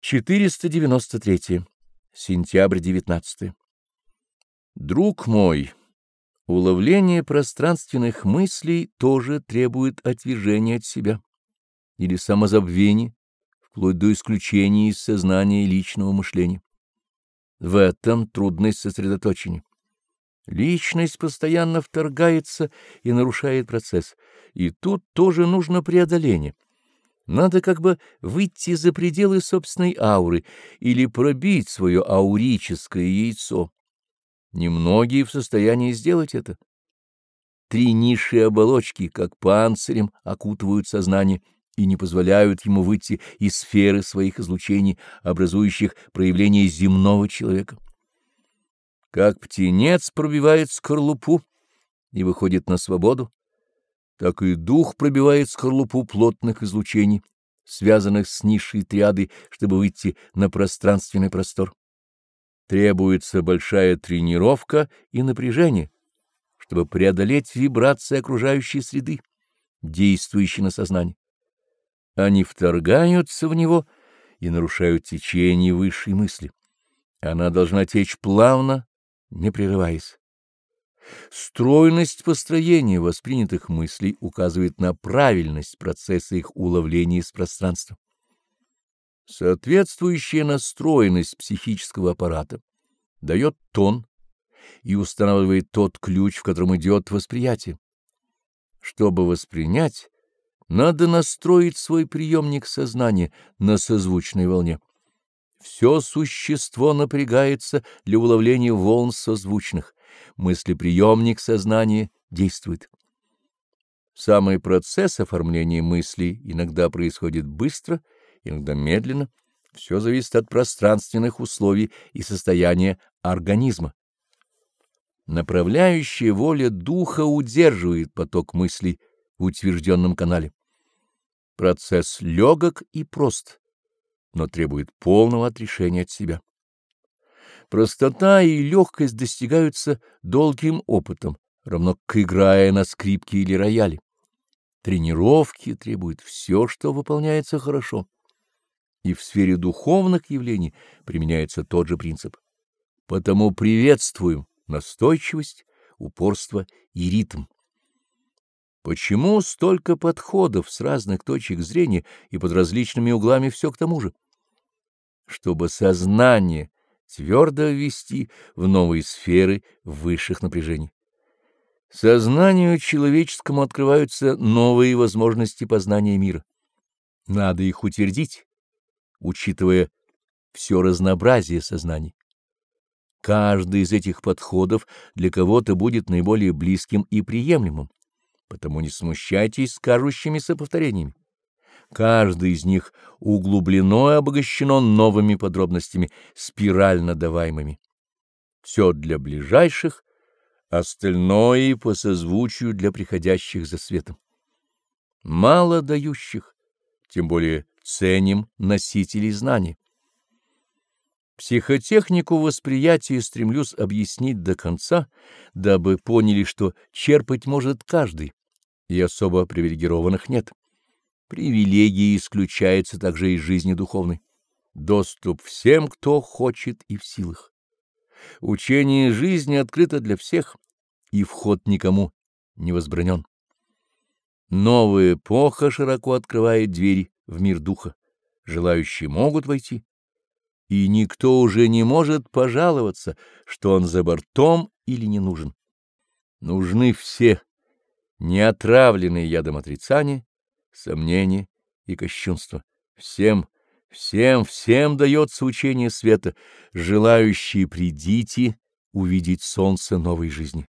493. Сентябрь 19. Друг мой, уловление пространственных мыслей тоже требует отвержения от себя или самозабвения, вплоть до исключения из сознания личного мышления. В этом трудность сосредоточения. Личность постоянно вторгается и нарушает процесс, и тут тоже нужно преодоление — надо как бы выйти за пределы собственной ауры или пробить свое аурическое яйцо. Немногие в состоянии сделать это. Три низшие оболочки, как панцирем, окутывают сознание и не позволяют ему выйти из сферы своих излучений, образующих проявление земного человека. Как птенец пробивает скорлупу и выходит на свободу, так и дух пробивает скорлупу плотных излучений, связанных с низшей триадой, чтобы выйти на пространственный простор. Требуется большая тренировка и напряжение, чтобы преодолеть вибрации окружающей среды, действующей на сознание. Они вторгаются в него и нарушают течение высшей мысли. Она должна течь плавно, не прерываясь. Стройность построения воспринятых мыслей указывает на правильность процесса их уловления из пространства. Соответствующая настроенность психического аппарата дает тон и устанавливает тот ключ, в котором идет восприятие. Чтобы воспринять, надо настроить свой приемник сознания на созвучной волне. Все существо напрягается для уловления волн созвучных, мыслеприемник сознания действует. Самый процесс оформления мыслей иногда происходит быстро, иногда медленно, все зависит от пространственных условий и состояния организма. Направляющая воля духа удерживает поток мыслей в утвержденном канале. Процесс легок и прост, но требует полного отрешения от себя. Простота и легкость достигаются долгим опытом, равно как играя на скрипке или рояле. Тренировки требуют все, что выполняется хорошо. И в сфере духовных явлений применяется тот же принцип. Потому приветствую настойчивость, упорство и ритм. Почему столько подходов с разных точек зрения и под различными углами все к тому же? Чтобы сознание твердо ввести в новые сферы высших напряжений. Сознанию человеческому открываются новые возможности познания мира. Надо их утвердить, учитывая все разнообразие сознаний. Каждый из этих подходов для кого-то будет наиболее близким и приемлемым, потому не смущайтесь кажущимися повторениями. Каждый из них углублено и обогащено новыми подробностями, спирально даваемыми. Все для ближайших, остальное по созвучию для приходящих за светом. Мало дающих, тем более ценим носителей знаний. Психотехнику восприятия стремлюсь объяснить до конца, дабы поняли, что черпать может каждый, и особо привилегированных нет. Привилегии исключаются также из жизни духовной. Доступ всем, кто хочет и в силах. Учение жизни открыто для всех, и вход никому не возбранен. Новая эпоха широко открывает двери в мир духа. Желающие могут войти, и никто уже не может пожаловаться, что он за бортом или не нужен. Нужны все, не отравленные ядом отрицания, сомнение и кощунство. Всем, всем, всем дается учение света, желающие придите увидеть солнце новой жизни.